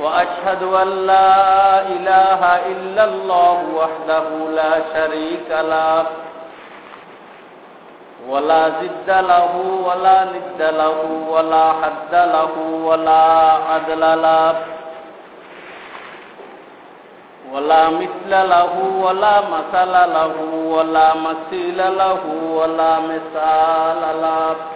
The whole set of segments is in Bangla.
وأشهد أن لا إله إلا الله وحده لا شريك له ولا زد له ولا ند له ولا حد له ولا عدل له ولا مثل له ولا مثل له ولا مثيل له ولا مثال له.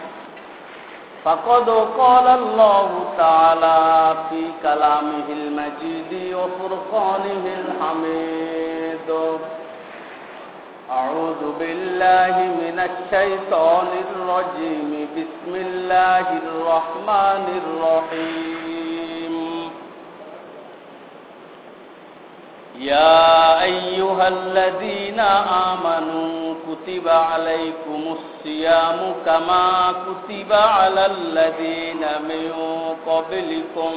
فقد قال الله تعالى في كلامه المجيد وفرقانه الحميد. أعوذ بالله من الشيطان الرجيم. بسم الله الرحمن الرحيم. يا أيها الذين آمنوا كتب عليكم الصيام كما كتب على الذين من قبلكم.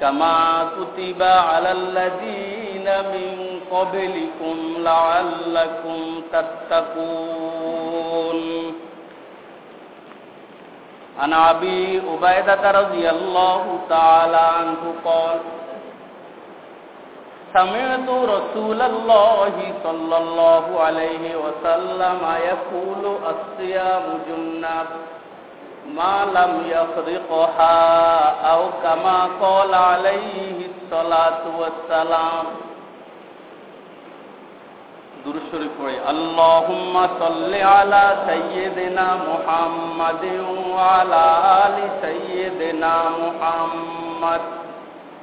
كما كتب على الذين من قبلكم لعلكم تتقون. عن أبي عبيدة رضي الله تعالى عنه قال سمعت رسول الله صلى الله عليه وسلم يقول الصيام جنة ما لم يخرقها أو كما قال عليه الصلاة والسلام দুরুশরী পড়ে আল্লাহুম্মা সাল্লি আলা সাইয়্যিদিনা মুহাম্মাদিন ওয়া আলা আলি সাইয়্যিদিনা মুহাম্মাদ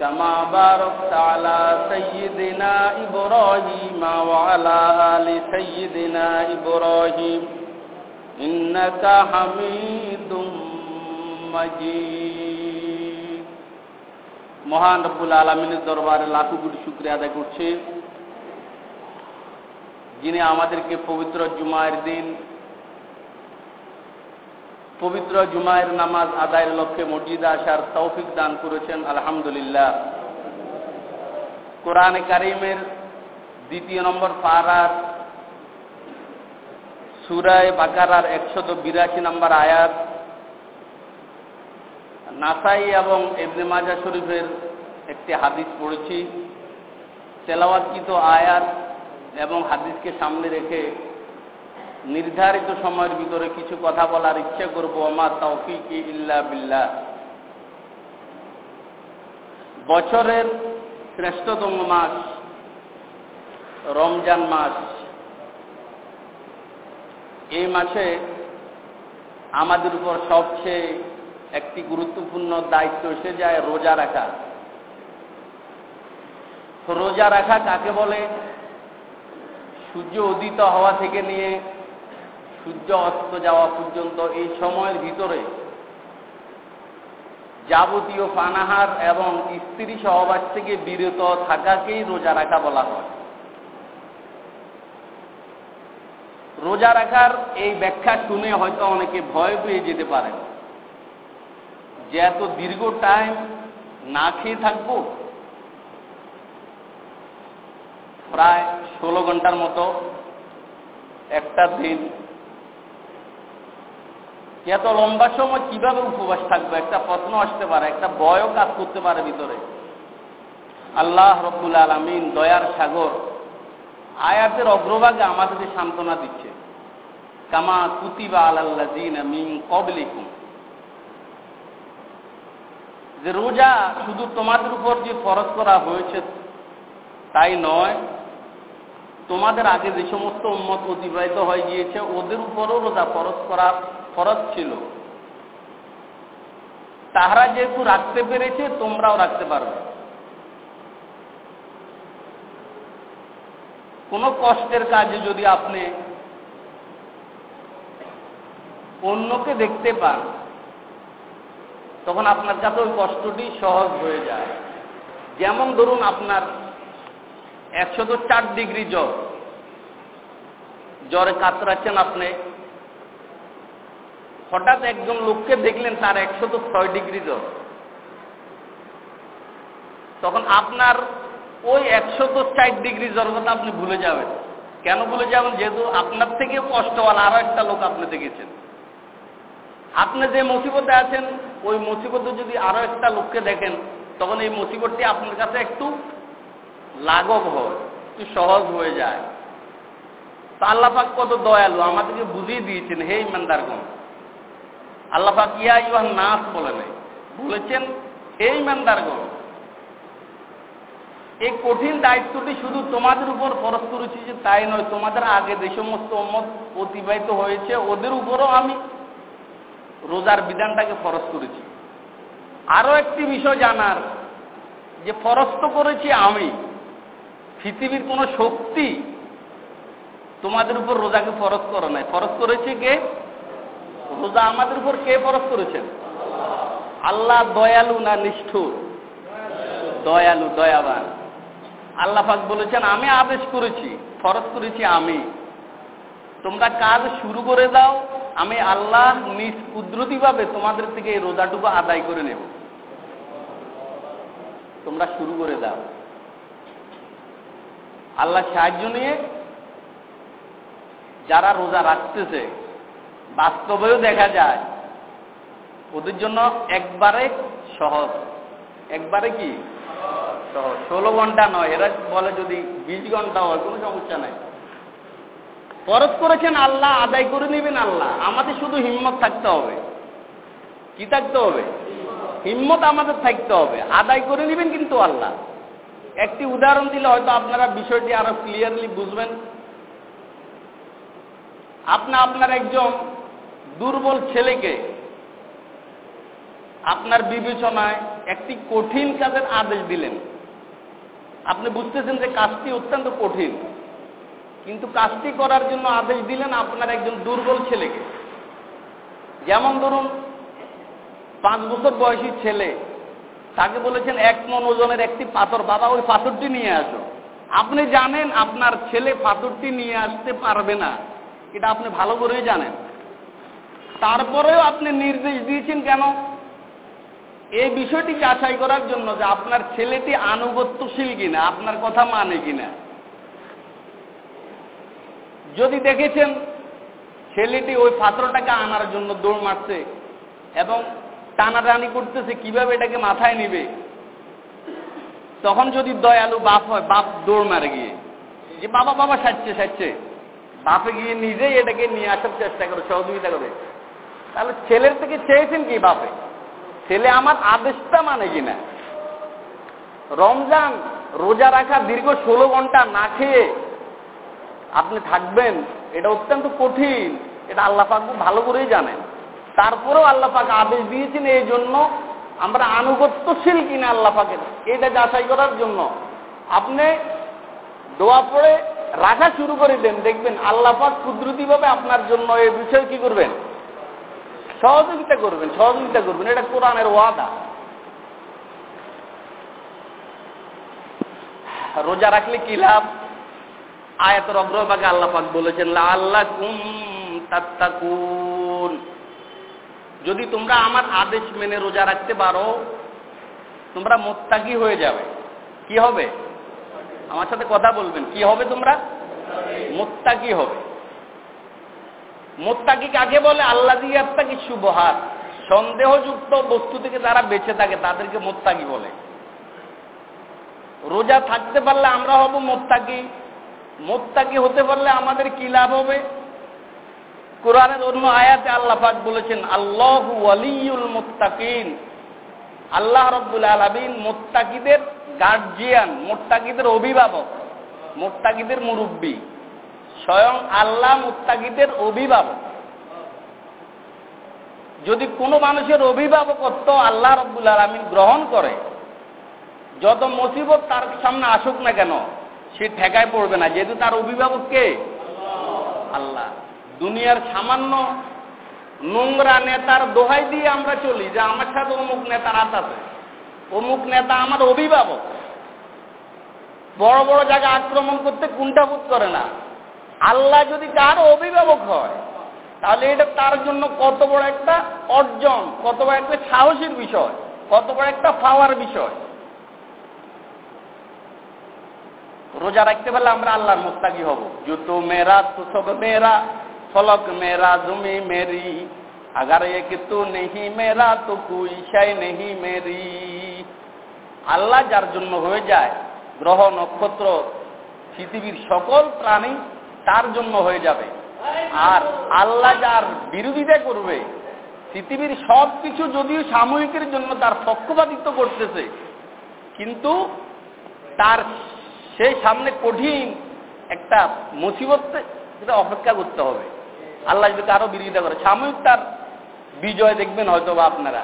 كما باركت على سيدنا إبراهيم وعلى آل سيدنا إبراهيم إنك حميد مجيد মহান রব্বুল আলমিনের দরবারে লাখো কোটি শুক্রিয়া আদায় করছে যিনি আমাদেরকে পবিত্র জুমায়ের দিন পবিত্র জুমায়ের নামাজ আদায়ের লক্ষ্যে মসজিদে আসার তৌফিক দান করেছেন, আলহামদুলিল্লাহ। কোরআনে কারিমের দ্বিতীয় নম্বর পাড়ার সুরায় বাকারার একশত বিরাশি নম্বর আয়াত, নাসাই এবং এবনে মাজা শরীফের একটি হাদিস পড়েছি। তেলাওয়াতকৃত আয়াত এবং হাদিসকে সামনে রেখে নির্ধারিত সময়ের ভিতরে কিছু কথা বলার ইচ্ছা করব। আমার তৌফিক ইল্লা বিল্লাহ। বছরের শ্রেষ্ঠতম মাস রমজান মাস। এই মাসে আমাদের উপর সবচেয়ে একটি গুরুত্বপূর্ণ দায়িত্ব এসে যায় রোজা রাখা। রোজা রাখা কাকে বলে? সূর্য উদিত হওয়া থেকে নিয়ে সূর্য অস্ত যাওয়া পর্যন্ত এই সময়ের ভিতরে যাবতীয় পানাহার এবং স্ত্রী সহবাস থেকে বিরত থাকাকেই রোজা রাখা বলা হয়। রোজা রাখার এই ব্যাখ্যা শুনে হয়তো অনেকে ভয় পেয়ে যেতে পারেন। যে এত দীর্ঘ টাইম না খেয়ে থাকব? প্রায় ষোলো ঘণ্টার মতো একটা দিন এত লম্বা সময় কীভাবে উপবাস থাকবে? একটা প্রশ্ন আসতে পারে, একটা বয়ও কাজ করতে পারে ভিতরে। আল্লাহ রব্বুল আলমিন দয়ার সাগর আয়াতের অগ্রভাগে আমাদেরকে সান্ত্বনা দিচ্ছে। কামা কুতিবা আলাল্লাদিন মিন কবলিকুম যে রোজা শুধু তোমাদের উপর যে ফরজ করা হয়েছে তাই নয়, তোমাদের আগে যে সমস্ত উম্মত অতিবাহিত হয়ে গিয়েছে, ওদের উপরও রোজা ফরজ করা ফরজ ছিল। তাহারা যেহেতু রাখতে পেরেছে, তোমরাও রাখতে পারবে। কোনো কষ্টের কাজে যদি আপনি অন্যকে দেখতে পান, তখন আপনার কাছে ওই কষ্টটি সহজ হয়ে যায়। যেমন ধরুন আপনার একশত চার ডিগ্রি জ্বর। জ্বরে কাতরাচ্ছেন আপনি। হঠাৎ একজন লোককে দেখলেন তার একশত ছয় ডিগ্রি জ্বর। তখন আপনার ওই একশত চার ডিগ্রি জ্বর কথা আপনি ভুলে যাবেন। কেন ভুলে যাবেন? যেহেতু আপনার থেকে কষ্টওয়ালা আরও একটা লোক আপনি দেখেছেন। আপনি যে মুসিবতে আছেন, ওই মুসিবতে যদি আরও একটা লোককে দেখেন, তখন এই মুসিবতটি আপনার কাছে একটু লাঘব হয়, একটু সহজ হয়ে যায়। তো আল্লাপাক কত দয়ালু, আমাদেরকে বুঝিয়ে দিয়েছেন, হে ইমানদারগণ। আল্লাপাক ইয়া ইউহান নাস বলে নাই। বলেছেন, হে ইমানদারগণ এই কঠিন দায়িত্বটি শুধু তোমাদের উপর ফরজ করেছি যে তাই নয়, তোমাদের আগে যে সমস্ত মত অতিবাহিত হয়েছে, ওদের উপরও আমি রোজার বিধানটাকে ফরজ করেছি। আরও একটি বিষয় জানার, যে ফরজ তো করেছি আমি, পৃথিবীর কোনো শক্তি তোমাদের উপর রোজাকে ফরজ করে নাই। ফরজ করেছে কে? রোজা আমাদের উপর কে ফরজ করেছেন? আল্লাহ দয়ালু না নিষ্ঠুর? দয়ালু, দয়াবান। আল্লাহ পাক বলেছেন, আমি আদেশ করেছি, ফরজ করেছি আমি। তোমরা কাজ শুরু করে দাও, আমি আল্লাহ নিজ কুদরতিভাবে তোমাদের থেকে এই রোজাটুকু আদায় করে নেব। তোমরা শুরু করে দাও। আল্লাহ সাহায্য নিয়ে যারা রোজা রাখতেছে বাস্তবেও দেখা যায়। ওদের জন্য একবারে সহজ। একবারে কি? সহজ। ষোলো ঘণ্টা নয়, এরা বলে যদি বিশ ঘণ্টা হয়, কোনো সমস্যা নাই। ফরজ করেছেন আল্লাহ, আদায় করে নেবেন আল্লাহ। আমাদের শুধু হিম্মত থাকতে হবে। কি থাকতে হবে? হিম্মত আমাদের থাকতে হবে। আদায় করে নেবেন কিন্তু আল্লাহ। একটি উদাহরণ দিলে হয়তো আপনারা বিষয়টি আরও ক্লিয়ারলি বুঝবেন। আপনি, আপনার একজন দুর্বল ছেলেকে আপনার বিবেচনায় একটি কঠিন কাজের আদেশ দিলেন। আপনি বুঝতেছেন যে কাজটি অত্যন্ত কঠিন। কিন্তু কাজটি করার জন্য আদেশ দিলেন আপনার একজন দুর্বল ছেলেকে। যেমন ধরুন, পাঁচ বছর বয়সী ছেলে, তাকে বলেছেন, এক মন ওজনের একটি পাথর, বাবা, ওই পাথরটি নিয়ে আসো। আপনি জানেন আপনার ছেলে পাথরটি নিয়ে আসতে পারবে না। এটা আপনি ভালো করেই জানেন। তারপরেও আপনি নির্দেশ দিয়েছেন কেন? এই বিষয়টি যাচাই করার জন্য যে আপনার ছেলেটি আনুগত্যশীল কিনা, আপনার কথা মানে কিনা। যদি দেখেছেন ছেলেটি ওই পাত্রটাকে আনার জন্য দৌড় মারছে এবং টানাটানি করতেছে, কীভাবে এটাকে মাথায় নিবে? তখন যদি দয়ালু বাপ হয়, বাপ দৌড় মারে গিয়ে। যে বাবা বাবা সাজছে সাজছে বাপে গিয়ে নিজেই এটাকে নিয়ে আসার চেষ্টা করে, সহযোগিতা করে। তাহলে ছেলের থেকে চেয়েছেন কি বাপে? ছেলে আমার আদেশটা মানে কিনা রমজান রোজা রাখা দীর্ঘ ষোলো ঘণ্টা না খেয়ে আপনি থাকবেন, এটা অত্যন্ত কঠিন। এটা আল্লাহ পাক ভালো করেই জানেন। তারপরেও আল্লাহ পাক আদেশ দিয়েছেন এই জন্য আমরা আনুগত্যশীল কিনা আল্লাহ পাকের। এটা যাচাই করার জন্য আপনি দোয়া পড়ে রাখা শুরু করে দেন, দেখবেন আল্লাপাক কুদরতিভাবে আপনার জন্য এই বিষয় কি করবেন? সহযোগিতা করবেন সহযোগিতা করবেন, এটা কোরআনের ওয়াদা। রোজা রাখলে কি লাভ? আয়াতের অগ্রভাগে আল্লাহ পাক বলেছেন আল্লাহ কুম তাত্তাকুন। যদি তোমরা আমার আদেশ মেনে রোজা রাখতে পারো, তোমরা মোত্তাকি হয়ে যাবে। কি হবে? আমার সাথে কথা বলবেন, কি হবে তোমরা? মোত্তাকি হবে। মোত্তাকি কাকে বলে আল্লাহ দিয়ে কি শুভহাত সন্দেহযুক্ত বস্তু থেকে যারা বেঁচে থাকে, তাদেরকে মোত্তাকি বলে। রোজা থাকতে পারলে আমরা হব মোত্তাকি। মোত্তাকি হতে পারলে আমাদের কি লাভ হবে? কোরআনের অন্য আয়াতে আল্লাহ পাক বলেছেন, আল্লাহ ওয়ালিউল মোত্তাকিন। আল্লাহ রব্বুল আলমিন মোত্তাকিদের গার্জিয়ান মোত্তাকিদের অভিভাবক, মোত্তাকিদের মুরব্বী। স্বয়ং আল্লাহ মোত্তাকিদের অভিভাবক। যদি কোনো মানুষের অভিভাবকত্ব আল্লাহ রব্বুল আলমিন গ্রহণ করে, যত মুসিবত তার সামনে আসুক না কেন, সে ঠেকায় পড়বে না। যেহেতু তার অভিভাবক কে? আল্লাহ। দুনিয়ার সামান্য নোংরা নেতার দোহাই দিয়ে আমরা চলি যে আমার সাথে অমুক নেতার হাত আছে, অমুক নেতা আমার অভিভাবক। বড় বড় জায়গা আক্রমণ করতে কুণ্ঠাবোধ করে না। আল্লাহ যদি কার অভিভাবক হয়, তাহলে এটা তার জন্য কত বড় একটা অর্জন, কত বড় একটা সাহসের বিষয়, কত বড় একটা পাওয়ার বিষয়। রোজা রাখতে পারলে আমরা আল্লাহর মোস্তাকি হব। জুতো মেরা তো সব মেরা, ফলক মেরা, জমি মেরি, আগার এক তো নেহি মেরা, তো কুই শাই নেহি মেরি। আল্লাহ যার জন্য হয়ে যায়, গ্রহ নক্ষত্র, পৃথিবীর সকল প্রাণী তার জন্য হয়ে যাবে। আর আল্লাহ যার বিরোধিতা করবে, পৃথিবীর সব কিছু যদিও সাময়িকের জন্য তার পক্ষপাতিত্ব করতেছে, কিন্তু তার সেই সামনে কঠিন একটা মুসিবত সেটা অপেক্ষা করতে হবে। আল্লাহ যদি কারও বিরোধিতা করে, সাময়িক তার বিজয় দেখবেন হয়তো বা আপনারা।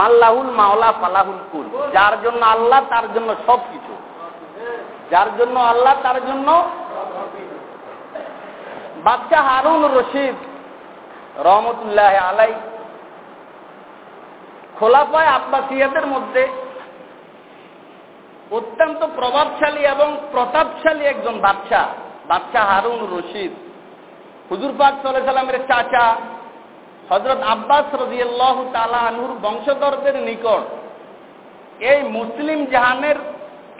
মাল্লাহুল মাওলা ফালাহুল কুল, যার জন্য আল্লাহ তার জন্য সব কিছু যার জন্য আল্লাহ তার জন্য বাচ্চা হারুন রশিদ রহমতুল্লাহ আলাই খোলাফায় আব্বাসিয়াদের মধ্যে অত্যন্ত প্রভাবশালী এবং প্রতাপশালী একজন বাচ্চা বাচ্চা হারুন রশিদ। হুজুর পাক সাল্লাহ চাচা হজরত আব্বাস রদিয়াল্লাহ তালা আনুর বংশধরদের নিকট এই মুসলিম জাহানের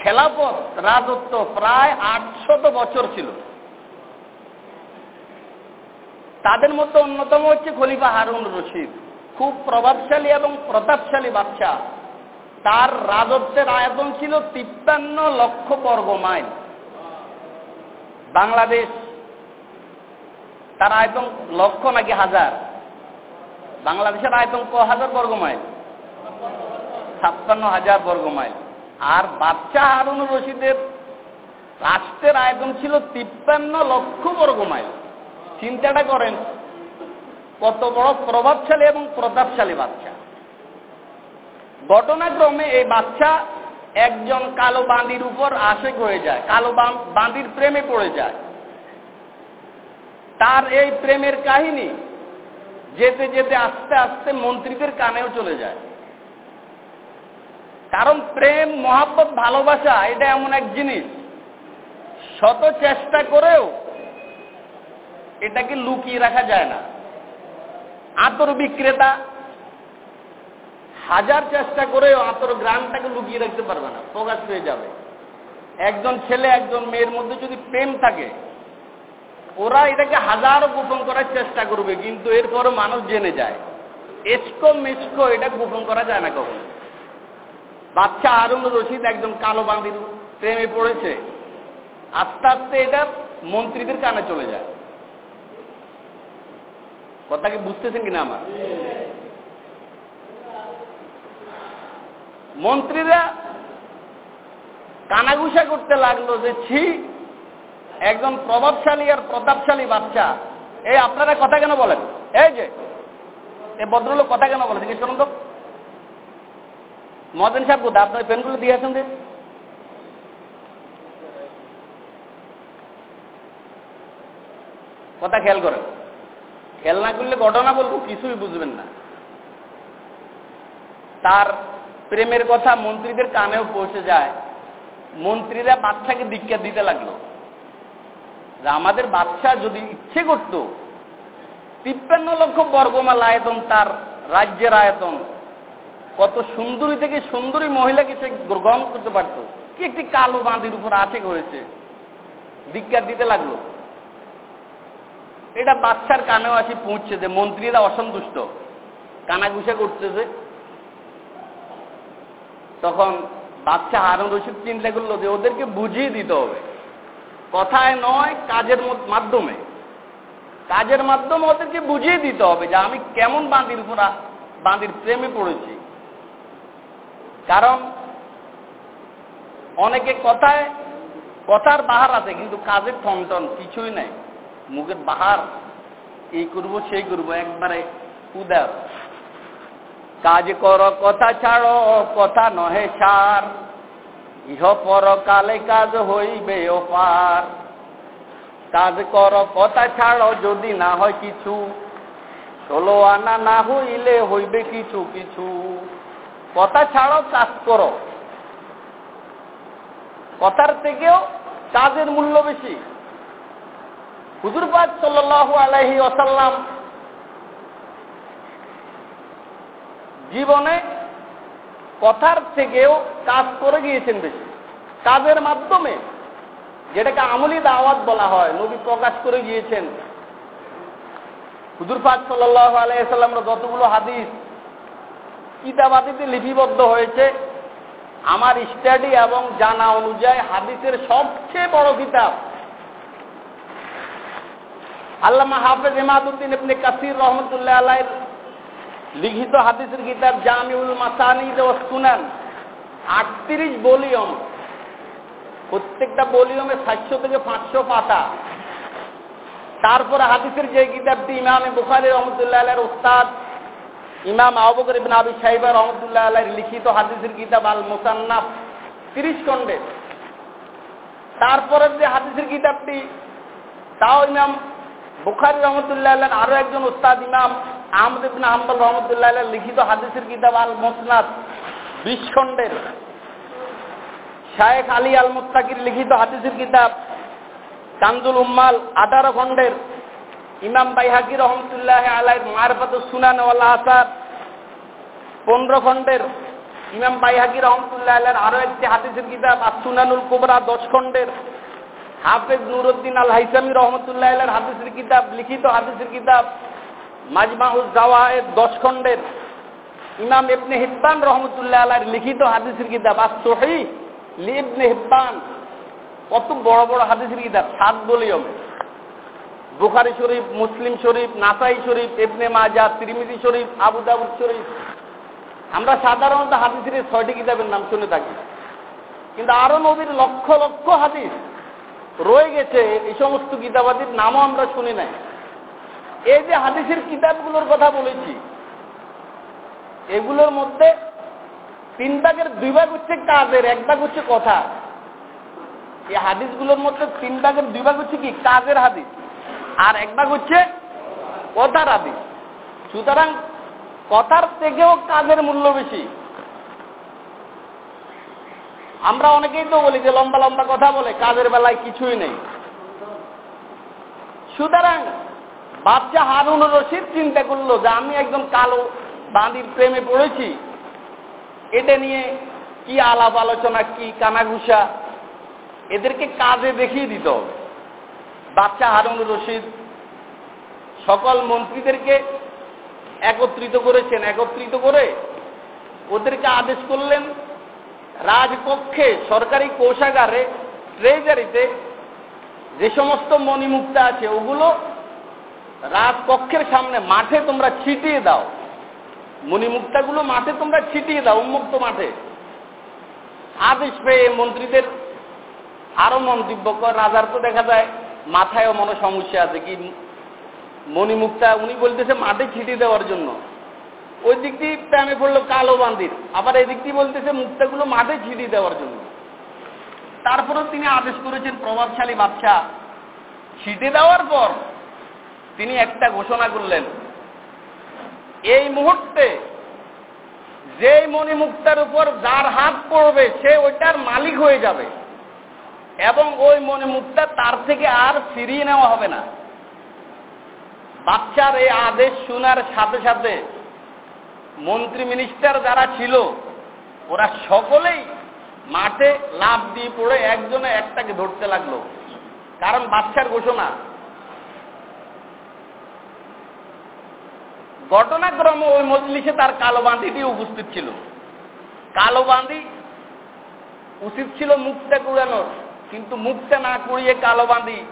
খেলাপথ রাজত্ব প্রায় আটশত বছর ছিল। তাদের মধ্যে অন্যতম হচ্ছে খলিফা হারুন রশিদ। খুব প্রভাবশালী এবং প্রতাপশালী বাচ্চা তার রাজত্বের আয়তন ছিল তিপ্পান্ন লক্ষ বর্গ মাইল। বাংলাদেশ তার আয়তন লক্ষ নাকি হাজার? বাংলাদেশের আয়তন ক হাজার বর্গ মাইল? ছাপ্পান্ন হাজার বর্গ মাইল। আর বাচ্চা হারুন রশিদের রাষ্ট্রের আয়তন ছিল তিপ্পান্ন লক্ষ বর্গ মাইল। চিন্তাটা করেন, কত বড় প্রভাবশালী এবং প্রতাপশালী বাচ্চা। ঘটনাক্রমে এই বাচ্চা একজন কালো বান্দির উপর আশেক হয়ে যায়, কালো বান্দির প্রেমে পড়ে যায়। তার এই প্রেমের কাহিনী যেতে যেতে আস্তে আস্তে মন্ত্রীদের কানেও চলে যায়। কারণ প্রেম, মহাব্বত, ভালোবাসা, এটা এমন এক জিনিস। শত চেষ্টা করেও এটাকে লুকিয়ে রাখা যায় না। আতর বিক্রেতা হাজার চেষ্টা করেও আতর গ্রামটাকে লুকিয়ে রাখতে পারবে না, প্রকাশ পেয়ে যাবে। একজন ছেলে, একজন মেয়ের মধ্যে যদি প্রেম থাকে, ওরা এটাকে হাজারো গোপন করার চেষ্টা করবে, কিন্তু এরপরও মানুষ জেনে যায়। এসকো মেসকো এটা গোপন করা যায় না কখন। বাচ্চা আরুন রশিদ একজন কালো বান্দির প্রেমে পড়েছে। আস্তে আস্তে এটা মন্ত্রীদের কানে চলে যায়। কথা কি বুঝতেছেন কিনা আমার? মন্ত্রীরা কানাগুসা করতে লাগল যে, ছি, একজন প্রভাবশালী আর প্রতাপশালী বাচ্চা। এই আপনারা কথা কেন বলেন? এই যে এই ভদ্রলোক কথা কেন বলেন? জিজ্ঞেস করুন তো। মদন সাহেব কোথায়? আপনার পেনগুলো দিয়ে আসুন দিন। কথা খেয়াল করেন। খেয়াল না করলে ঘটনা বলব, কিছুই বুঝবেন না। তার প্রেমের কথা মন্ত্রীদের কানেও পৌঁছে যায়। মন্ত্রীরা বাচ্চাকে দীক্ষা দিতে লাগল। যে আমাদের বাচ্চা যদি ইচ্ছে করত, তিপ্পান্ন লক্ষ বর্গমাল আয়তন তার রাজ্যের আয়তন, কত সুন্দরী থেকে সুন্দরী মহিলাকে সে গ্রহণ করতে পারত। কি একটি কালো বাঁধির উপর আটেক হয়েছে। দীক্ষা দিতে লাগল। এটা বাচ্চার কানেও আসি পৌঁছছে যে মন্ত্রীরা অসন্তুষ্ট। কানাঘুষা করতেছে। তখন বাচ্চা হারুন রশিদ চিন্তা করল যে ওদেরকে বুঝিয়ে দিতে হবে। কথায় নয়, কাজের মাধ্যমে। কাজের মাধ্যমে ওদেরকে বুঝিয়ে দিতে হবে যে আমি কেমন বাঁধির উপর বাঁধির প্রেমে পড়েছি। কারণ অনেকে কথায় কথার বাহার আছে, কিন্তু কাজের ঠনটন কিছুই নাই। মুখের বাহার, এই করব, সেই করব, একবারে উদার। কাজ কর, কথা ছাড়ো, কথা নহে ছাড় ইহ পর কালে কাজ হইবে পার কাজ কর, কথা ছাড়ো, যদি না হয় কিছু। ষোলো আনা না হইলে হইবে কিছু কিছু। কথা ছাড়ো, কাজ করো। কথার থেকেও কাজের মূল্য বেশি। হুজুরপাত সাল্লাহ আলহি আসাল্লাম জীবনে কথার থেকেও কাজ করে গিয়েছেন বেশি। কাজের মাধ্যমে যেটাকে আমলি দাওয়াত বলা হয়, নবী প্রকাশ করে গিয়েছেন। হুজুরপাত সাল্লাহ আলাইসাল্লামের যতগুলো হাদিস কিতাবাদিতে লিপিবদ্ধ হয়েছে, আমার স্টাডি এবং জানা অনুযায়ী হাদিসের সবচেয়ে বড় কিতাব আল্লামা হাফেজ ইমাদুদ্দিন ইবনে কাসির রহমতুল্লাহ আলাইর লিখিত হাদিসের কিতাব জামিউল মাসানিদ ও সুনান, আটত্রিশ ভলিউম। প্রত্যেকটা ভলিউমে সাতশো থেকে পাঁচশো পাতা। তারপরে হাদিসের যে কিতাবটি ইমামে বুখারি রহমতুল্লাহ আলাইয়ের উস্তাদ ইমাম আবুবকর ইবনে আবি সাহিবা রহমতুল্লাহ আলাইয়ের লিখিত হাদিসের কিতাব আল মুসান্নাফ তিরিশ খণ্ডে। তারপরের যে হাদিসের কিতাবটি, তাও ইমাম বুখারি রহমতুল্লাহ আরও একজন উস্তাদ ইমাম আহমদ ইবনে হাম্বল রহমতুল্লাহ লিখিত হাদিসের কিতাব আল মোসনাদ বিশ শায়েখ আলী আল মুস্তাকির লিখিত হাদিসের কিতাব কান্দুল উম্মাল, আঠারো খণ্ডের। ইমাম বাইহাকি রহমতুল্লাহ আলাই মারফাত সুনান আসার, পনেরো খণ্ডের। ইমাম বাইহাকি রহমতুল্লাহ আল্লাহর আরও একটি হাদিসের কিতাব আর সুনানুল কুবরা, দশ খণ্ডের। হাফেজ নুরুদ্দিন আল হাইসামি রহমতুল্লাহ আল্লাহর হাদিসের কিতাব, লিখিত হাদিসের কিতাব মাজমাউল জাওয়ায়েদ দশ খণ্ডের। ইমাম ইবনে হিব্বান রহমতুল্লাহ আল্লাহর লিখিত হাদিসের কিতাব আর সহি লিবনে হিব্বান। কত বড় বড় হাদিসের কিতাব, সাত বলিয়মে বুখারি শরীফ, মুসলিম শরীফ, নাসাই শরীফ, ইবনে মাজা তিরমিজি শরীফ, আবু দাবুদ শরীফ। আমরা সাধারণত হাদিসের ছয়টি কিতাবের নাম শুনে থাকি। কিন্তু আরও নবীর লক্ষ লক্ষ হাদিস রয়ে গেছে এই সমস্ত কিতাবাদির নামও আমরা শুনি নাই। এই যে হাদিসের কিতাবগুলোর কথা বলেছি, এগুলোর মধ্যে তিন ভাগের দুই ভাগ হচ্ছে কাজের, এক ভাগ হচ্ছে কথা। এই হাদিসগুলোর মধ্যে তিন ভাগের দুই ভাগ হচ্ছে কি? কাজের হাদিস। আর এক ভাগ হচ্ছে কথার হাদিস। সুতরাং কথার থেকেও কাজের মূল্য বেশি। আমরা অনেকেই তো বলি যে লম্বা লম্বা কথা বলে, কাজের বেলায় কিছুই নেই। সুতরাং বাচ্চা হারুন রশিদ চিন্তা করল যে আমি একজন কালো বাঁধির প্রেমে পড়েছি। এটা নিয়ে কি আলাপ আলোচনা, কি কানাঘুষা, এদেরকে কাজে দেখিয়ে দিত বাচ্চা হারুন রশিদ সকল মন্ত্রীদেরকে একত্রিত করেছেন, একত্রিত করে ওদেরকে আদেশ করলেন রাজকক্ষে সরকারি কোষাগারে ট্রেজারিতে যে সমস্ত মণিমুক্তা আছে, ওগুলো রাজকক্ষের সামনে মাঠে তোমরা ছিটিয়ে দাও। মণিমুক্তাগুলো মাঠে তোমরা ছিটিয়ে দাও, উন্মুক্ত মাঠে। আদেশ পেয়ে মন্ত্রীদের আরও মন্তব্য কর, রাজার তো দেখা যায় মাথায়ও মনে সমস্যা আছে কি, মণিমুক্তা, উনি বলতেছে মাঠে ছিটিয়ে দেওয়ার জন্য। ওই দিকটি প্রেমে পড়ল কালো বান্দির। আবার এই দিকটি বলতেছে মুক্তাগুলো মাঠে ছিটিয়ে দেওয়ার জন্য। তারপরেও তিনি আদেশ করেছেন প্রভাবশালী বাচ্চা ছিটে দেওয়ার পর তিনি একটা ঘোষণা করলেন। এই মুহূর্তে যেই মণিমুক্তার উপর যার হাত পড়বে, সে ওইটার মালিক হয়ে যাবে। এবং ওই মণিমুক্তা তার থেকে আর ফিরিয়ে নেওয়া হবে না। বাচ্চার এই আদেশ শোনার সাথে সাথে মন্ত্রী মিনিস্টার যারা ছিল, ওরা সকলেই মাঠে লাভ দিয়ে পড়ে একজনে একটাকে ধরতে লাগল। কারণ বাচ্চার ঘোষণা। ঘটনাক্রমে ওই মজলিসে তার কালো বান্দিটি উপস্থিত ছিল। কালো বান্দি উচিত ছিল মুখটা কুড়ানোর, কিন্তু মুখটা না কুড়িয়ে কালো বাঁধি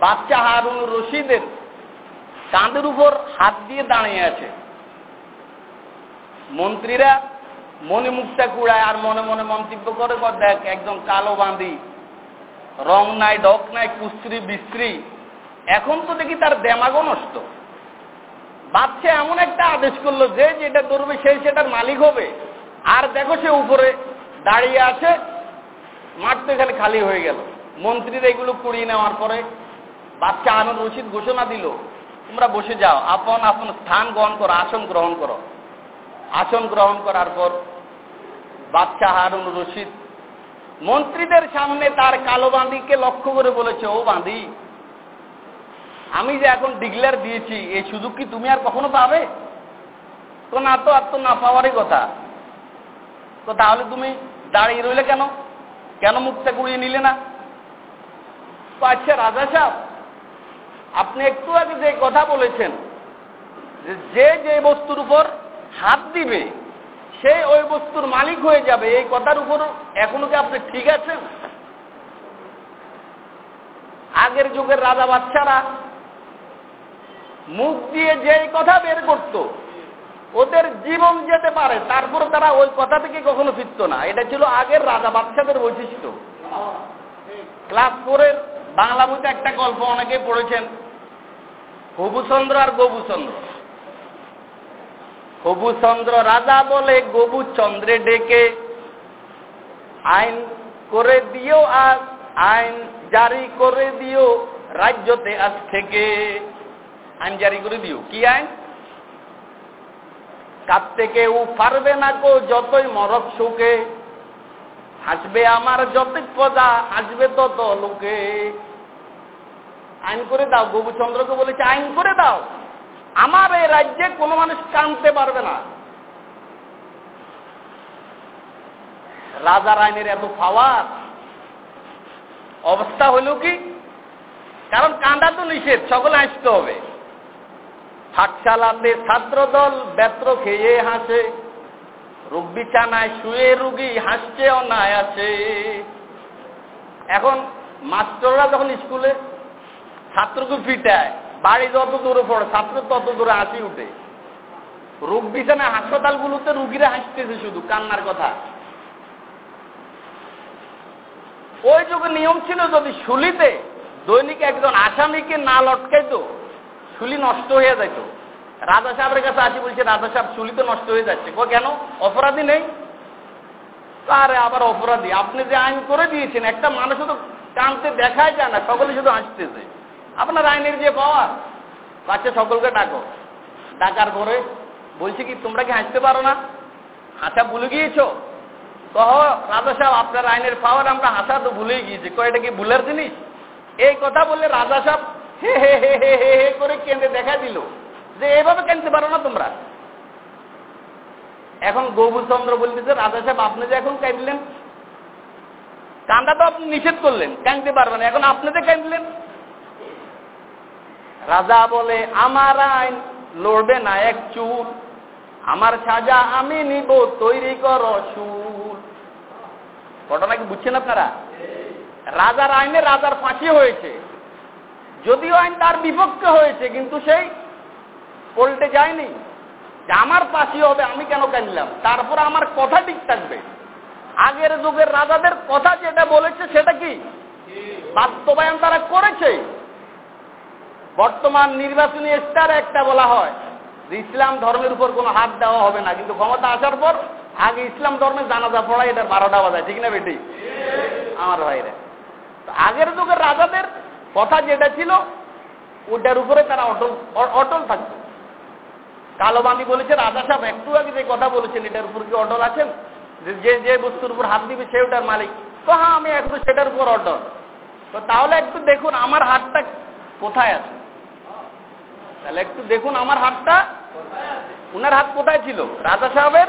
বাচ্চা হারুন রশিদের কাঁধের উপর হাত দিয়ে দাঁড়িয়ে আছে। মন্ত্রীরা মনে মুখটা কুড়ায় আর মনে মনে মন্তব্য করে দেখ, একদম কালো বাঁধি রং নাই ডক নাই, কুস্ত্রি, বিস্ত্রি। এখন তো দেখি তার দেমাগও নষ্ট। বাচ্চা এমন একটা আদেশ করল যে, যেটা ধরবে সে সেটার মালিক হবে। আর দেখো সে উপরে দাঁড়িয়ে আছে, মাঠ তো এখানে খালি হয়ে গেল। মন্ত্রীরা এগুলো কুড়িয়ে নেওয়ার পরে বাচ্চা আনন্দ রশিদ ঘোষণা দিল, তোমরা বসে যাও, আপন আপন স্থান গ্রহণ করো, আসন গ্রহণ করো। আসন গ্রহণ করার পর বাচ্চা হারুন রশিদ মন্ত্রীদের সামনে তার কালো বাঁধিকে লক্ষ্য করে বলেছে, ও বাঁধি, আমি যে এখন ডিক্লেয়ার দিয়েছি এই সুযোগ কি তুমি আর কখনো পাবে? তো না তো আর তো না পাওয়ারই কথা। তো তাহলে তুমি দাঁড়িয়ে রইলে কেন? কেন মুখটা কুড়িয়ে নিলে না? আচ্ছা রাজা সাহেব, আপনি একটু আগে যে কথা বলেছেন, যে যে বস্তুর উপর হাত দিবে, সে ওই বস্তুর মালিক হয়ে যাবে। এই কথার উপর এখনও কি আপনি ঠিক আছেন? আগের যুগের রাজা বাচ্চারা মুখ দিয়ে যেই কথা বের করত, ওদের জীবন যেতে পারে, তারপর তারা ওই কথা থেকে কখনো ফিরত না। এটা ছিল আগের রাজা বাচ্চাদের বৈশিষ্ট্য। ক্লাস ফোরের বাংলা বইতে একটা গল্প অনেকে পড়েছেন হবুচন্দ্র আর গবুচন্দ্র হবুচন্দ্র রাজা বলে গবু চন্দ্রে ডেকে। আইন করে দিও আজ, আইন জারি করে দিও রাজ্যতে আজ থেকে। আইন জারি করে দিও। কি আইন? কাঁদতে কেউ পারবে না কো যতই মরক সুখে। হাসবে আমার যতই প্রজা আসবে তত লোকে। আইন করে দাও, গোবুচন্দ্রকে বলেছে, আইন করে দাও। আমার এই রাজ্যে কোনো মানুষ কানতে পারবে না। রাজার আইনের এত পাওয়ার অবস্থা হলো কি? কারণ কান্দা তো নিষেধ, সকলে আসতে হবে। পাঠশালাতে ছাত্রদল বেত্র খেয়ে হাসে। রোগ বিছানায় শুয়ে রুগী হাসছে অনায় আছে এখন মাস্টাররা যখন স্কুলে ছাত্রকে ফিটায় বাড়ি যত দূরে পড়ে, ছাত্র তত দূরে হাসি উঠে। রোগ বিছানায় হাসপাতালগুলোতে রুগীরা হাসতেছে শুধু, কান্নার কথা। ওই যুগে নিয়ম ছিল যদি শুলিতে দৈনিক একজন আসামিকে না লটকাইতো, শুলি নষ্ট হয়ে যাইত। রাজা সাহেবের কাছে আসি বলছে, রাজা সাহেব, শুলি তো নষ্ট হয়ে যাচ্ছে। ও কেন? অপরাধী নেই? আরে, আবার অপরাধী। আপনি যে আইন করে দিয়েছেন, একটা মানুষ তো কানতে দেখাই যায় না, সকলে শুধু হাসতেছে। আপনার আইনের যে পাওয়ার, বাচ্চা সকলকে ডাকো। ডাকার পরে বলছে কি, তোমরা কি হাসতে পারো না? হাসা ভুলে গিয়েছ? কহ, রাজা সাহেব, আপনার আইনের পাওয়ার আমরা হাসা তো ভুলেই গিয়েছি। কয়টা কি ভুলের জিনিস? এই কথা বললে রাজা সাহেব হে হে হে হে হে হে করে কেঁদে দেখা দিল। যে এভাবে কেনতে পারো না তোমরা? এখন গৌবুচন্দ্র বলতেছে, রাজা সাহেব, আপনি যে এখন কাঁদলেন কান্দা তো আপনি নিষেধ করলেন, কাঁদতে পারবেন এখন আপনি যে কাঁদলেন রাজা বলে, আমার আইন লড়বে না এক চুল, আমার সাজা আমি নিব, তৈরি কর চুল। ঘটনা কি বুঝছেন আপনারা? রাজার আইনে রাজার ফাঁসি হয়েছে। যদিও আইন তার বিপক্ষে হয়েছে, কিন্তু সেই পল্টে যায়নি। যে আমার পাশি হবে, আমি কেন কানলাম তারপর আমার কথা ঠিক থাকবে। আগের যুগের রাজাদের কথা যেটা বলেছে, সেটা কি? বাস্তবায়ন তারা করেছে। বর্তমান নির্বাচনী স্টার একটা বলা হয় যে ইসলাম ধর্মের উপর কোনো হাত দেওয়া হবে না। কিন্তু ক্ষমতা আসার পর আগে ইসলাম ধর্মের জানাজা পড়া এটা বারোটা বাজায়, ঠিক না বেটি? আমার ভাইরা। আগের যুগের রাজাদের কথা যেটা ছিল, ওটার উপরে তারা অটল অটল থাকতো। কালোবান্দি বলেছে, রাজা সাহেব একটু আগে যে কথা বলেছেন, এটার উপর কি অটল আছেন? যে যে বস্তুর উপর হাত দিবে, সে ওটার মালিক। তো হ্যাঁ আমি একটু সেটার উপর অটল। তো তাহলে একটু দেখুন, আমার হাতটা কোথায় আছে? তাহলে একটু দেখুন আমার হাতটা। উনার হাত কোথায় ছিল? রাজা সাহেবের?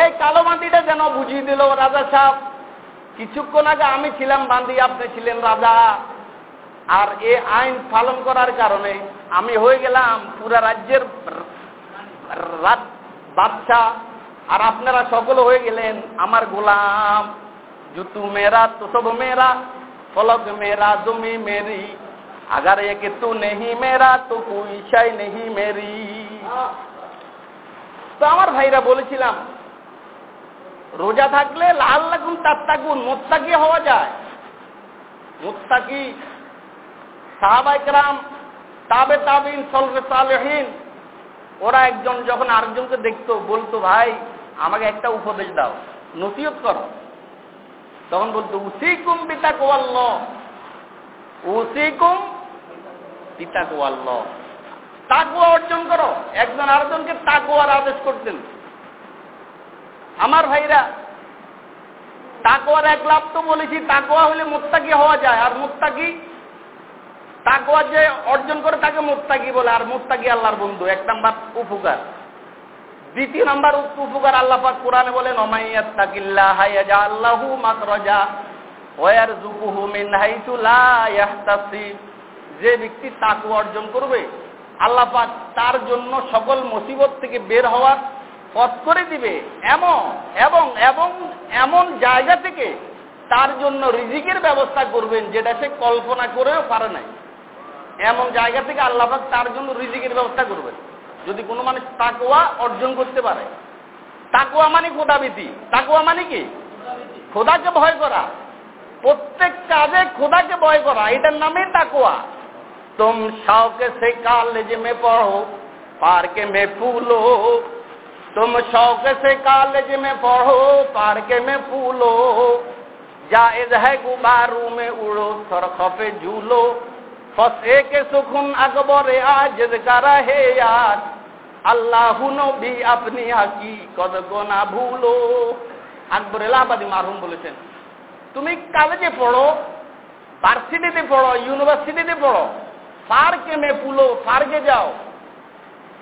এই কালো বান্দিটা যেন বুঝিয়ে দিল রাজা সাহেব। কিছুক্ষণ আগে আমি ছিলাম বান্দি, আপনি ছিলেন রাজা। আর এ আইন পালন করার কারণে আমি হয়ে গেলাম পুরা রাজ্যের বাদশাহ। আর আপনারা সকল হয়ে গেলেন আমার গোলাম। জুতু মেরা তো সব মেরা ফলক মেরা জমি মেরি। আগার একে তু নেহি মেরা তো শাই নেহি মেরি তো আমার ভাইরা বলেছিলাম, রোজা থাকলে লাল লাগুন, তার তাকুন মোত্তাকি হওয়া যায়। মোত্তাকি সাহাবাইকরাম তাবে তাবিন, সলফে সালেহীন, ওরা একজন যখন আরেকজনকে দেখতো, বলতো, ভাই, আমাকে একটা উপদেশ দাও, নসিহত করো। তখন বলতো, উসিকুম পিতা কোয়াল্ল উসিকুম পিতা কোয়াল্ল তাকুয়া অর্জন করো। একজন আরেকজনকে তাকুয়ার আদেশ করতেন আমার ভাইরা তাকুয়ার এক লাভ তো বলেছি তাকুয়া হলে মোত্তাকি হওয়া যায়। আর মোত্তাকি তাকুয়া যে অর্জন করে তাকে মোত্তাকি বলে। আর মোত্তাকি আল্লাহর বন্ধু। এক নাম্বার উপকার। দ্বিতীয় নাম্বার উপকার আল্লাহ পাক কোরআনে বলেন অমাইয়াত্তাকিল্লাহ ইয়াজআল্লাহু মাখরাজা ওয়া ইয়ারযুকুহু মিন হাইতু লা ইয়াহতাসিব যে ব্যক্তি তাকুয়া অর্জন করবে, আল্লাহ পাক তার জন্য সকল মুসিবত থেকে বের হওয়ার পথ করে দিবে। এমন, এবং এবং এমন জায়গা থেকে তার জন্য রিজিকের ব্যবস্থা করবেন যেটা সে কল্পনা করেও পারে নাই। এমন জায়গা থেকে আল্লাহাক তার জন্য রিজিকের ব্যবস্থা করবেন। যদি কোনো মানুষ তাকুয়া অর্জন করতে পারে তাকুয়া মানে খোদাবিতি তাকুয়া মানে কি? খোদাকে ভয় করা। প্রত্যেক কাজে খোদাকে ভয় করা। এটার নামে তাকুয়া तुम शौक से कॉलेज में पढ़ो, पार्क में फूलो। तुम शौक से कॉलेज में पढ़ो, पार्क में फूलो। जायज है गुबारू में उड़ो सरखफे झूलो। ফসে কে সুখুন আকবরে আজ কারা হে আজ আল্লাহ নবী আপনি হাকি কদ না ভুলো আকবর এলাহাবাদী মারহুম বলেছেন তুমি কলেজে পড়ো ভার্সিটিতে পড়ো ইউনিভার্সিটিতে পড়ো পার্কে মে পুলো পার্কে যাও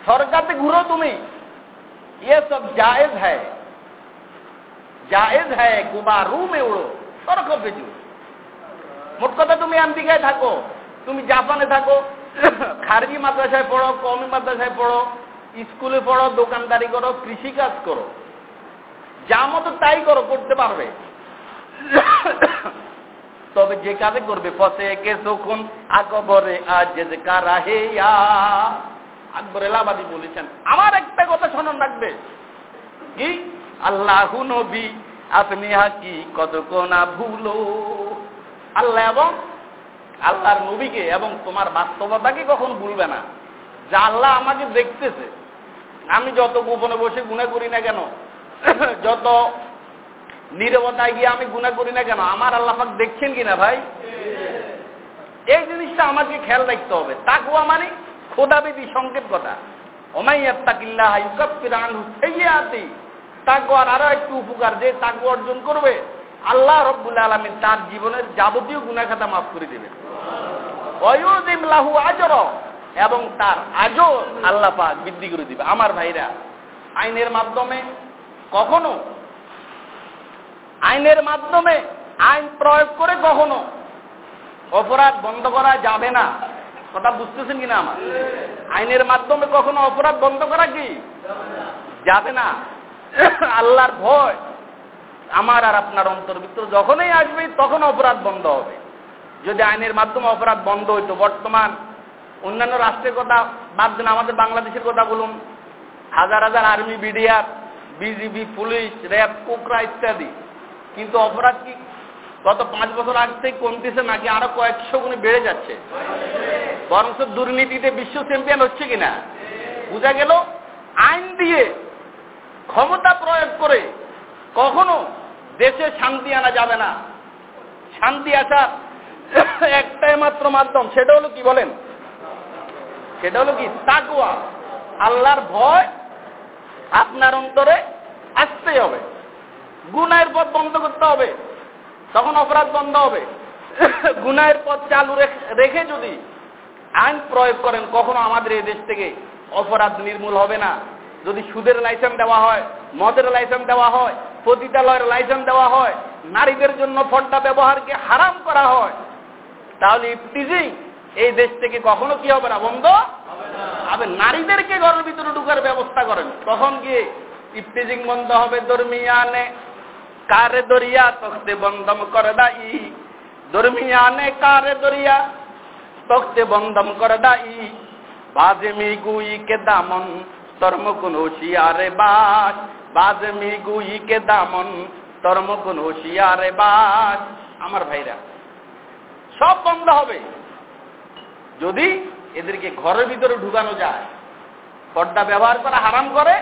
সরকারতে ঘুরো তুমি ये सब जायज है জায়েজ হ্যায় গুবারু মে উড়ো তর্ক পেজু মোট কথা তুমি আমেরিকায় থাকো তুমি জাপানে থাকো খারজি মাদ্রাসায় পড়ো কমি মাদ্রাসায় পড়ো স্কুলে পড়ো দোকানদারি করো কৃষিকাজ করো যা মতো তাই করো করতে পারবে তবে যে কাজে করবে পথে কে সখন আকবরে আজ কারাহে আকবর এলাহাবাদী বলেছেন, আমার একটা কথা শোনন রাখবে। কি? আল্লাহ নবী, আপনি হাকি কত কোনা ভুলো। আল্লাহ এবং আল্লাহর নবীকে এবং তোমার বাস্তবতাকে কখন ভুলবে না? যা আল্লাহ আমাকে দেখতেছে। আমি যত গোপনে বসে গুণা করি না কেন, যত নিরবতায় গিয়ে আমি গুণা করি না কেন? আমার আল্লাহ পাক দেখছেন কিনা ভাই? এই জিনিসটা আমাকে খেয়াল রাখতে হবে। তাকুয়া মানে খোদাবিধি সংকেত কথা। আরও একটু উপকার, যে তাকওয়া অর্জন করবে, আল্লাহ রব্বুল আলামিন তার জীবনের যাবতীয় গুনাহ খাতা মাফ করে আজর। এবং তার আজও আল্লাহ পাক বৃদ্ধি করে দিবে। আমার ভাইরা, আইনের মাধ্যমে কখনো আইনের মাধ্যমে আইন প্রয়োগ করে কখনো অপরাধ বন্ধ করা যাবে না। কথা বুঝতেছেন কিনা আমার? আইনের মাধ্যমে কখনো অপরাধ বন্ধ করা কি যাবে না? আল্লাহর ভয় আমার আর আপনার অন্তর ভিতর যখনই আসবে তখন অপরাধ বন্ধ হবে। যদি আইনের মাধ্যমে অপরাধ বন্ধ হইতো, বর্তমান অন্যান্য রাষ্ট্রের কথা বাদ দেন, আমাদের বাংলাদেশের কথা বলুন, হাজার হাজার army, BDR, BGB, police, RAB, কোকরা ইত্যাদি। কিন্তু অপরাধ কি? গত পাঁচ বছর আগ থেকে কমতেছে নাকি আরও কয়েকশো গুণে বেড়ে যাচ্ছে? বরঞ্চ দুর্নীতিতে বিশ্ব চ্যাম্পিয়ন হচ্ছে কিনা? বোঝা গেল, আইন দিয়ে ক্ষমতা প্রয়োগ করে কখনো দেশে শান্তি আনা যাবে না। শান্তি আসার একটাই মাত্র মাধ্যম, সেটা হলো কি বলেন? সেটা হলো কি? তাকুয়া আল্লাহর ভয় আপনার অন্তরে আসতেই হবে। গুনায়ের পথ বন্ধ করতে হবে। তখন অপরাধ বন্ধ হবে। গুনায়ের পথ চালু রেখে যদি আইন প্রয়োগ করেন, কখনো আমাদের এই দেশ থেকে অপরাধ নির্মূল হবে না। যদি সুদের লাইসেন্স দেওয়া হয়, মদের লাইসেন্স দেওয়া হয়, পতিতালয়ের লাইসেন্স দেওয়া হয়, নারীদের জন্য ফড্ডা ব্যবহারকে হারাম করা হয়, তাহলে ইফটিজিং এই দেশ থেকে কখনো কি হবে না? বন্ধ হবে। নারীদেরকে ঘরের ভিতরে ঢুকার ব্যবস্থা করেন। তখন গিয়ে ইফটিজিং বন্ধ হবে, দরমিয়ানে কারে দরিয়া তখতে বন্ধম করে দাই। দরমিয়ানে কারে দরিয়া তখতে বন্ধম করে দাই। বাজে মি গুই কে দামন তর্ম কোন শিয়ারে বাস। বাজে মি গুই কে দামন তর্ম কোন শিয়ারে বাস। আমার ভাইরা, সব বন্ধ হবে। যদি এদেরকে ঘরের ভিতরে ঢুকানো যায়, পর্দা ব্যবহার করা হারাম করে,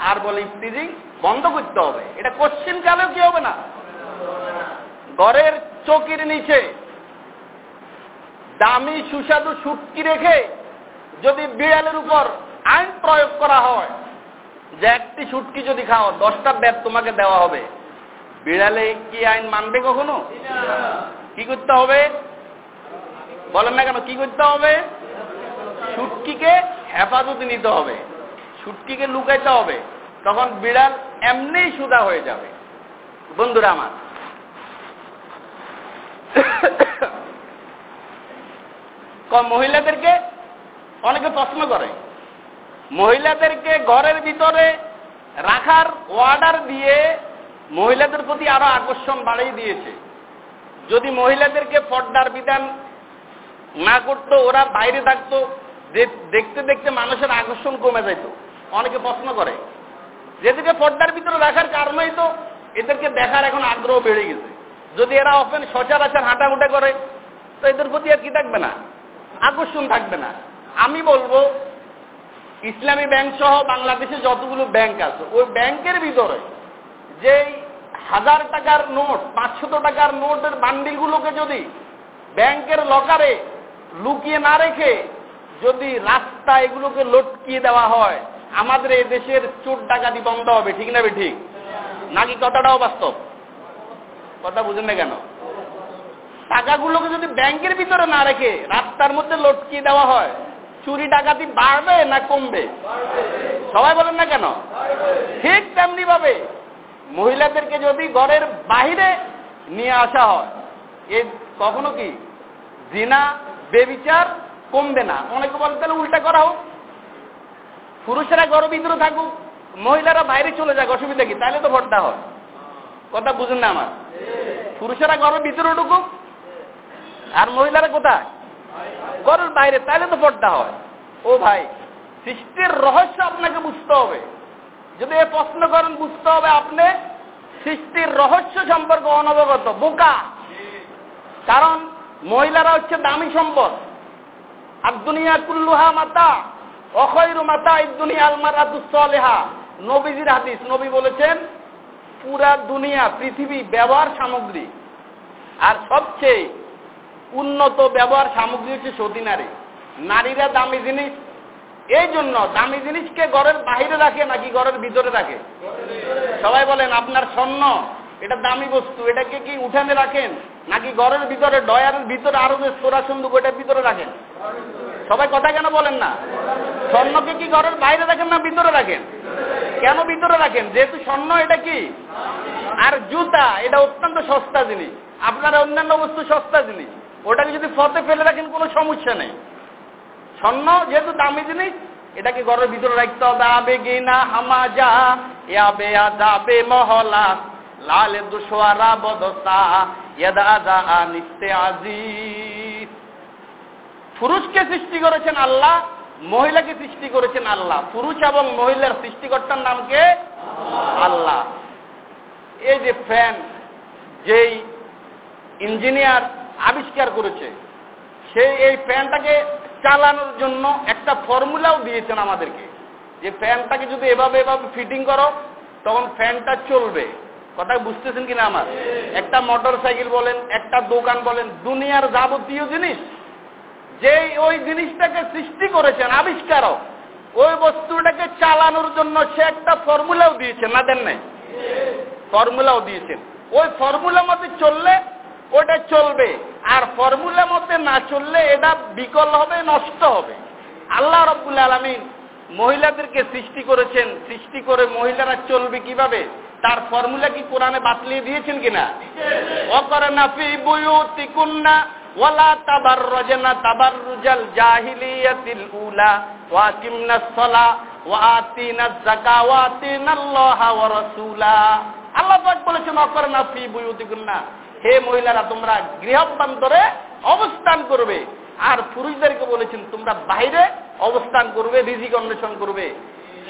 আর বলে ইফতিজিং বন্ধ করতে হবে। এটা কোশ্চিন কালেও কি হবে না? ঘরের চকির নিচে দামি সুস্বাদু সুটকি রেখে যদি বিড়ালের উপর আইন প্রয়োগ করা হয়, যে একটি সুটকি যদি খাও, দশটা ব্যাগ তোমাকে দেওয়া হবে। বিড়ালে কি আইন মানবে কখনো? কি করতে হবে? বলেন না কেন, কি করতে হবে? সুটকিকে হেফাজতে নিতে হবে। সুটকিকে লুকাইতে হবে। তখন বিড়াল এমনিই সুদা হয়ে যাবে। বন্ধুরা আমার। মহিলাদেরকে অনেকে প্রশ্ন করে। মহিলাদেরকে ঘরের ভিতরে রাখার অর্ডার দিয়ে মহিলাদের প্রতি আরও আকর্ষণ বাড়িয়ে দিয়েছে। যদি মহিলাদেরকে পর্দার বিধান না করতো, ওরা বাইরে থাকতো দেখতে দেখতে মানুষের আকর্ষণ কমে যেত অনেকে প্রশ্ন করে যেদিকে পর্দার ভিতরে রাখার কারণেই তো এদেরকে দেখার এখন আগ্রহ বেড়ে গেছে। যদি এরা অফেন সচরাচর হাঁটাহুটা করে, তো এদের প্রতি আর কি থাকবে না? আকর্ষণ থাকবে না। আমি বলব, ইসলামী ব্যাংক সহ বাংলাদেশে যতগুলো ব্যাংক আছে, ওই ব্যাংকের ভিতরে যেই হাজার টাকার নোট, পাঁচশত টাকার নোটের বান্ডিলগুলোকে যদি ব্যাংকের লকারে লুকিয়ে না রেখে যদি রাস্তা এগুলোকে লটকিয়ে দেওয়া হয় আমাদের এই দেশের চোর ডাকাতি বন্ধ হবে, ঠিক না ঠিক? নাকি কথাটাও বাস্তব? কথা বুঝেন না কেন? টাকাগুলোকে যদি ব্যাংকের ভিতরে না রেখে রাস্তার মধ্যে লটকিয়ে দেওয়া হয়, চুরি ডাকাতি বাড়বে না কমবে? সবাই বলেন না কেন? ঠিক তেমনি ভাবে মহিলাদেরকে যদি ঘরের বাহিরে নিয়ে আসা হয়, এ কখনো কি জিনা, বেবিচার কমবে না? অনেকে বলে তাহলে উল্টা করা হোক। পুরুষেরা ঘরের ভিতরে থাকুক, মহিলারা বাইরে চলে যাক, অসুবিধা কি? তাহলে তো ভোটটা হয়। কথা বুঝুন না আমার? পুরুষেরা ঘরের ভিতরে ঢুকুক, আর মহিলারা কোথায়? ঘরের বাইরে, তাহলে তো পর্দা হয়। ও ভাই, সৃষ্টির রহস্য আপনাকে বুঝতে হবে। যদি এ প্রশ্ন করেন, বুঝতে হবে আপনি, সৃষ্টির রহস্য সম্পর্কে অনবগত, বোকা। কারণ মহিলারা হচ্ছে দামি সম্পদ। আর দুনিয়া কুল্লুহা মাতা। অখৈরু মাতা দুনিয়া আলমারাতুসলেহা নবীজির হাদিস, নবী বলেছেন, পুরা দুনিয়া, পৃথিবী ব্যবহার সামগ্রী। আর সবচেয়ে উন্নত ব্যবহার সামগ্রী হচ্ছে সতী নারী নারীরা দামি জিনিস, এই জন্য দামি জিনিসকে ঘরের বাহিরে রাখে নাকি ঘরের ভিতরে রাখে? সবাই বলেন, আপনার স্বর্ণ, এটা দামি বস্তু, এটাকে কি উঠানে রাখেন? নাকি ঘরের ভিতরে ডয়ারের ভিতরে, আরও যে সোরা সন্দুক ওটার ভিতরে রাখেন? সবাই কথা কেন বলেন না? স্বর্ণকে কি ঘরের বাইরে রাখেন না ভিতরে রাখেন? কেন ভিতরে রাখেন? যেহেতু স্বর্ণ এটা কি? আর জুতা, এটা অত্যন্ত সস্তা জিনিস। আপনার অন্যান্য বস্তু সস্তা জিনিস। ওটাকে যদি ফতে ফেলে রাখেন, কোনো সমস্যা নেই। স্বর্ণ যেহেতু দামি জিনিস, এটাকে ঘরের ভিতরে রাখতে হবে। আবে গিনা হামা যা ইয়াবে যাবে মহলা। লাল দুশোয়ারা বদসা, ইয়াদা যা নিস্তে আজিজ। পুরুষকে সৃষ্টি করেছেন আল্লাহ মহিলাকে সৃষ্টি করেছেন আল্লাহ। পুরুষ এবং মহিলার সৃষ্টিকর্তার নামকে আল্লাহ। এই যে ফ্যান যেই ইঞ্জিনিয়ার আবিষ্কার করেছে সেই এই ফ্যানটাকে চালানোর জন্য একটা ফর্মুলাও দিয়েছেন আমাদেরকে। যে ফ্যানটাকে যদি এভাবে এভাবে ফিটিং করো তখন ফ্যানটা চলবে। কথা বুঝতেছেন কিনা আমার? একটা মোটর সাইকেল বলেন একটা দোকান বলেন দুনিয়ার যাবতীয় জিনিস যে ওই জিনিসটাকে সৃষ্টি করেছেন আবিষ্কারক ওই বস্তুটাকে চালানোর জন্য সে একটা ফর্মুলাও দিয়েছেন না দেন নাই? ফর্মুলাও দিয়েছেন। ওই ফর্মুলা মতে চললে ওটা চলবে আর ফর্মুলা মতে না চললে এটা বিকল হবে নষ্ট হবে। আল্লাহ রব্বুল আলমিন মহিলাদেরকে সৃষ্টি করেছেন সৃষ্টি করে মহিলারা চলবে কীভাবে? তার ফর্মুলা কি কোরআনে বাতলিয়ে দিয়েছেন কিনা? অকরনা ফি বুয়ুতিকুন্না ওয়ালা তাবাররাজনা তাবাররুজাল জাহিলিয়াতিল উলা আল্লাহ পাক বলেছেন ফি হে মহিলারা, তোমরা গৃহবান্তরে অবস্থান করবে। আর পুরুষদেরকে বলেছেন, তোমরা বাইরে অবস্থান করবে, রিজিক অন্বেষণ করবে।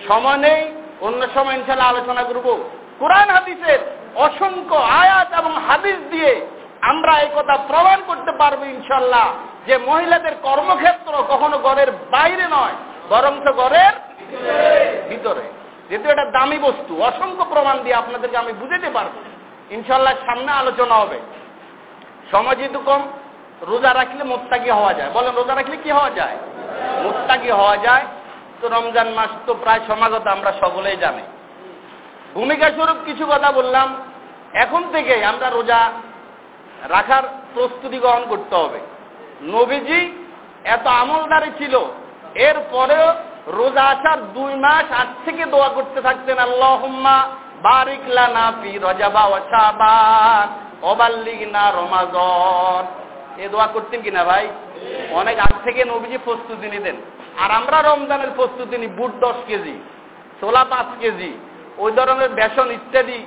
সময় নেই, অন্য সময় ইনশাল্লাহ আলোচনা করব। কোরআন হাদিসের অসংখ্য আয়াত এবং হাদিস দিয়ে আমরা এই কথা প্রমাণ করতে পারব ইনশাল্লাহ যে মহিলাদের কর্মক্ষেত্র কখনো ঘরের বাইরে নয় বরঞ্চ ঘরের ভিতরে। যেহেতু এটা দামি বস্তু, অসংখ্য প্রমাণ দিয়ে আপনাদেরকে আমি বুঝাতে পারব। ইনশাল্লাহ সামনে আলোচনা হবে। সময় যেহেতু কম, রোজা রাখলে মোত্তাকি হওয়া যায়। বলেন, রোজা রাখলে কি হওয়া যায়? মোত্তাকি হওয়া যায়। তো রমজান মাস তো প্রায় সমাগত, আমরা সকলেই জানি। ভূমিকা স্বরূপ কিছু কথা বললাম। এখন থেকে আমরা রোজা রাখার প্রস্তুতি গ্রহণ করতে হবে। নবীজি এত আমলদারি ছিল, এরপরেও রোজা আসার দুই মাস আজ থেকে দোয়া করতে থাকতেন, আল্লাহুম্মা বারিক লানা ফি রজাবা শাবান, ওবাল্লিগনা রমাজন এ দোয়া করতেন কিনা ভাই? অনেক আগ থেকে নবীজি প্রস্তুতি নিতেন। আর আমরা রমজানের প্রস্তুতি নিই বুট দশ কেজি, ছোলা পাঁচ কেজি, ওই ধরনের বেসন ইত্যাদি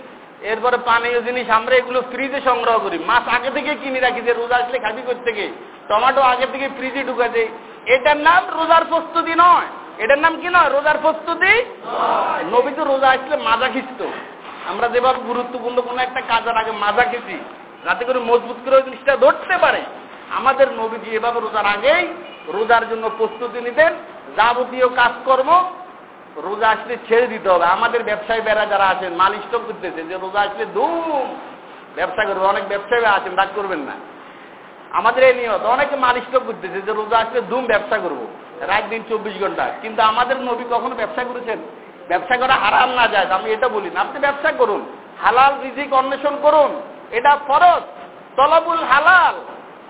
এরপরে পানীয় জিনিস, আমরা এগুলো ফ্রিজে সংগ্রহ করি। মাছ আগে থেকে কিনে রাখি, যে রোজা আসলে খাবি থেকে টমেটো আগে থেকে ফ্রিজে ঢুকা দেয় এটার নাম রোজার প্রস্তুতি নয়। এটার নাম কি নয়? রোজার প্রস্তুতি নবী তো রোজা আসলে মাজা খিচত। আমরা যেভাবে গুরুত্বপূর্ণ কোনো একটা কাজের আগে মাজা খেছি, যাতে করে মজবুত করে ওই জিনিসটা ধরতে পারে। আমাদের নবীজি এভাবে রোজার আগেই রোজার জন্য প্রস্তুতি নিতেন। যাবতীয় কাজকর্ম রোজা আসলে ছেড়ে দিতে হবে। আমাদের ব্যবসায়ী বেড়া যারা আছেন মাল স্টক করতেছে যে রোজা আসলে ধুম। ব্যবসা করবে, অনেক ব্যবসায়ী আছেন, রাগ করবেন না। আমাদের এই নিয়ত, অনেকে মাল স্টক করতেছে যে রোজা আসলে ধুম ব্যবসা করব। রাত দিন চব্বিশ ঘণ্টা। কিন্তু আমাদের নবী কখনো ব্যবসা করেছেন? ব্যবসা করা হারাম না যায়, আমি এটা বলি না। আপনি ব্যবসা করুন, হালাল রিজিক অন্বেষণ করুন, এটা ফরজ। তলবুল হালাল,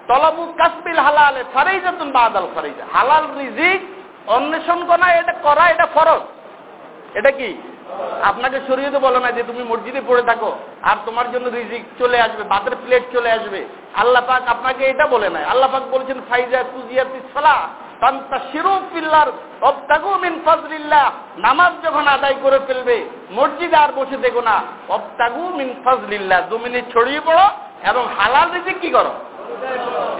তলবু কাসবিল হালালে ফারাইজাতুন বাদাল ফারাইজা হালাল রিজিক অন্বেষণ করা, এটা করা, এটা ফরজ। এটা কি? আপনাকে শরীয়তে বলে না যে তুমি মসজিদে পড়ে থাকো আর তোমার জন্য রিজিক চলে আসবে, ভাতের প্লেট চলে আসবে। আল্লাহ পাক আপনাকে এটা বলে নাই। আল্লাহ পাক বলেছেন, ফাইজা তুজিয়াতি সালা নামাজ যখন আদায় করে ফেলবে, মসজিদে আর বসে দেখো না। অবতাগু মিন ফজলিল্লাহ দু মিনিট ছড়িয়ে পড়ো এবং হালাল রিজিক কি করো?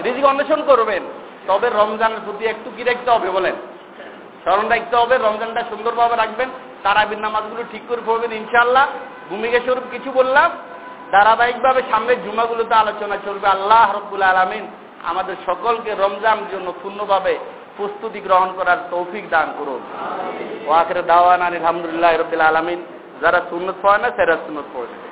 রিজিক অন্বেষণ করবেন। তবে রমজানের প্রতি একটু কি রাখতে হবে বলেন? স্মরণ রাখতে হবে, রমজানটা সুন্দরভাবে রাখবেন। তারাবির নামাজগুলো ঠিক করে পড়বেন ইনশাল্লাহ ভূমিকা স্বরূপ কিছু বললাম। ধারাবাহিকভাবে সামনের জুমাগুলোতে আলোচনা চলবে। আল্লাহ রব্বুল আলমিন আমাদের সকলকে রমজান জন্য পূর্ণভাবে প্রস্তুতি গ্রহণ করার তৌফিক দান করুন। ও আখের দাওয়ান আলহামদুলিল্লাহ রবিল আলমিন। যারা সুন্নত পড়ে না সেরা সুন্নত পড়ে।